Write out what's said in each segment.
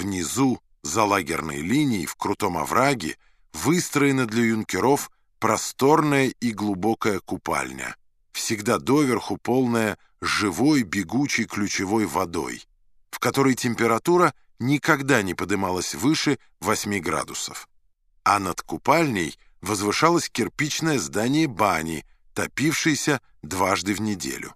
внизу, за лагерной линией, в крутом овраге, выстроена для юнкеров просторная и глубокая купальня, всегда доверху полная живой бегучей ключевой водой, в которой температура никогда не подымалась выше 8 градусов. А над купальней возвышалось кирпичное здание бани, топившееся дважды в неделю.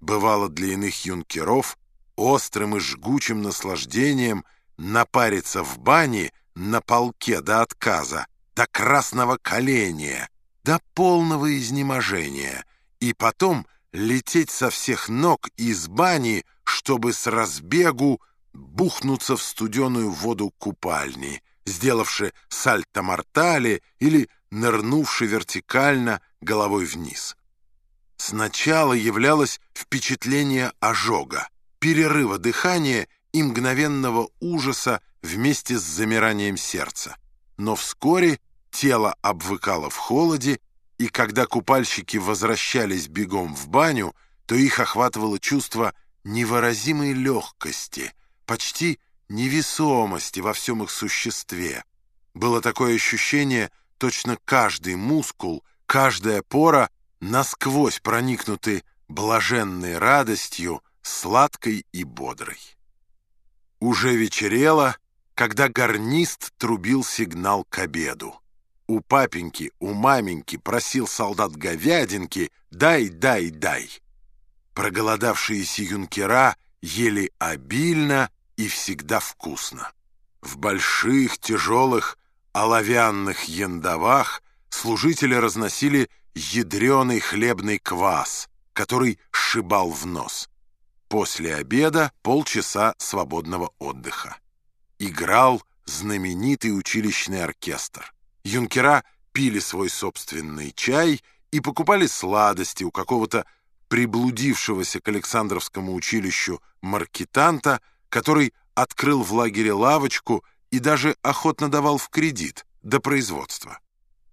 Бывало для иных юнкеров острым и жгучим наслаждением напариться в бане на полке до отказа, до красного коления, до полного изнеможения, и потом лететь со всех ног из бани, чтобы с разбегу бухнуться в студеную воду купальни, сделавши сальто-мортале или нырнувши вертикально головой вниз. Сначала являлось впечатление ожога, перерыва дыхания и мгновенного ужаса вместе с замиранием сердца. Но вскоре тело обвыкало в холоде, и когда купальщики возвращались бегом в баню, то их охватывало чувство невыразимой легкости, почти невесомости во всем их существе. Было такое ощущение, точно каждый мускул, каждая пора насквозь проникнуты блаженной радостью, сладкой и бодрой. Уже вечерело, когда гарнист трубил сигнал к обеду. У папеньки, у маменьки просил солдат говядинки «дай, дай, дай». Проголодавшиеся юнкера ели обильно и всегда вкусно. В больших, тяжелых, оловянных яндовах служители разносили ядреный хлебный квас, который сшибал в нос. После обеда полчаса свободного отдыха. Играл знаменитый училищный оркестр. Юнкера пили свой собственный чай и покупали сладости у какого-то приблудившегося к Александровскому училищу маркетанта, который открыл в лагере лавочку и даже охотно давал в кредит до производства.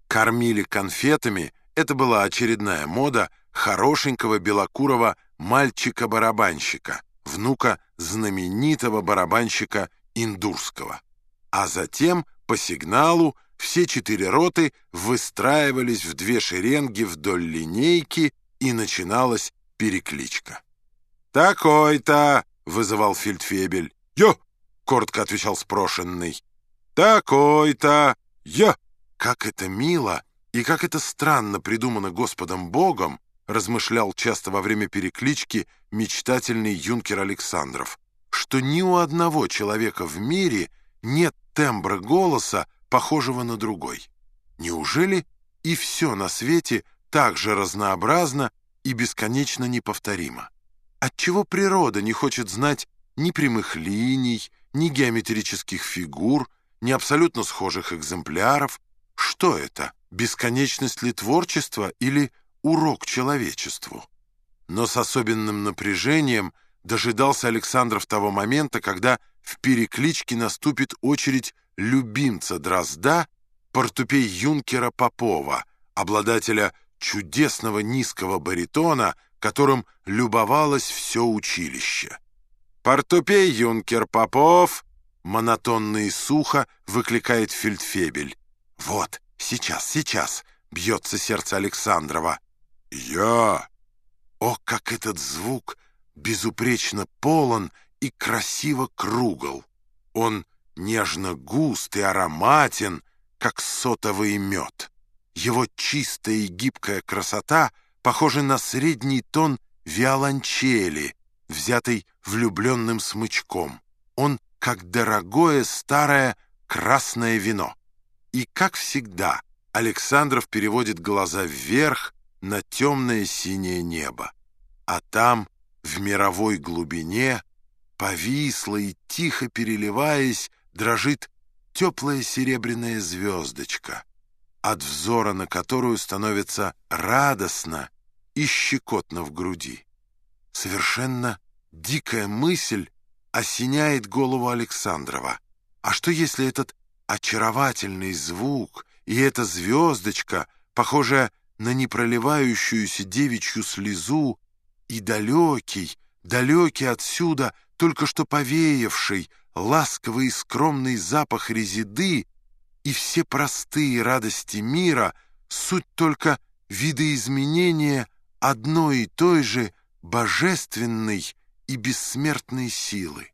Кормили конфетами, это была очередная мода хорошенького белокурого мальчика-барабанщика, внука знаменитого барабанщика Индурского. А затем, по сигналу, все четыре роты выстраивались в две шеренги вдоль линейки, и начиналась перекличка. «Такой-то!» — вызывал фельдфебель. «Йо!» — коротко отвечал спрошенный. «Такой-то! Йо!» Как это мило и как это странно придумано Господом Богом, размышлял часто во время переклички мечтательный юнкер Александров, что ни у одного человека в мире нет тембра голоса, похожего на другой. Неужели и все на свете так же разнообразно и бесконечно неповторимо? Отчего природа не хочет знать ни прямых линий, ни геометрических фигур, ни абсолютно схожих экземпляров? Что это? Бесконечность ли творчества или урок человечеству. Но с особенным напряжением дожидался Александров того момента, когда в перекличке наступит очередь любимца Дрозда, портупей юнкера Попова, обладателя чудесного низкого баритона, которым любовалось все училище. «Портупей, юнкер Попов!» монотонно и сухо выкликает фельдфебель. «Вот, сейчас, сейчас!» — бьется сердце Александрова. «Я!» О, как этот звук безупречно полон и красиво кругл! Он нежно густ и ароматен, как сотовый мед. Его чистая и гибкая красота похожа на средний тон виолончели, взятой влюбленным смычком. Он как дорогое старое красное вино. И, как всегда, Александров переводит глаза вверх, на темное синее небо. А там, в мировой глубине, повисла и, тихо переливаясь, дрожит теплая серебряная звездочка, от взора на которую становится радостно и щекотно в груди. Совершенно дикая мысль осеняет голову Александрова. А что, если этот очаровательный звук и эта звездочка, похожая на непроливающуюся девичью слезу и далекий, далекий отсюда, только что повеявший, ласковый и скромный запах резиды и все простые радости мира — суть только видоизменения одной и той же божественной и бессмертной силы.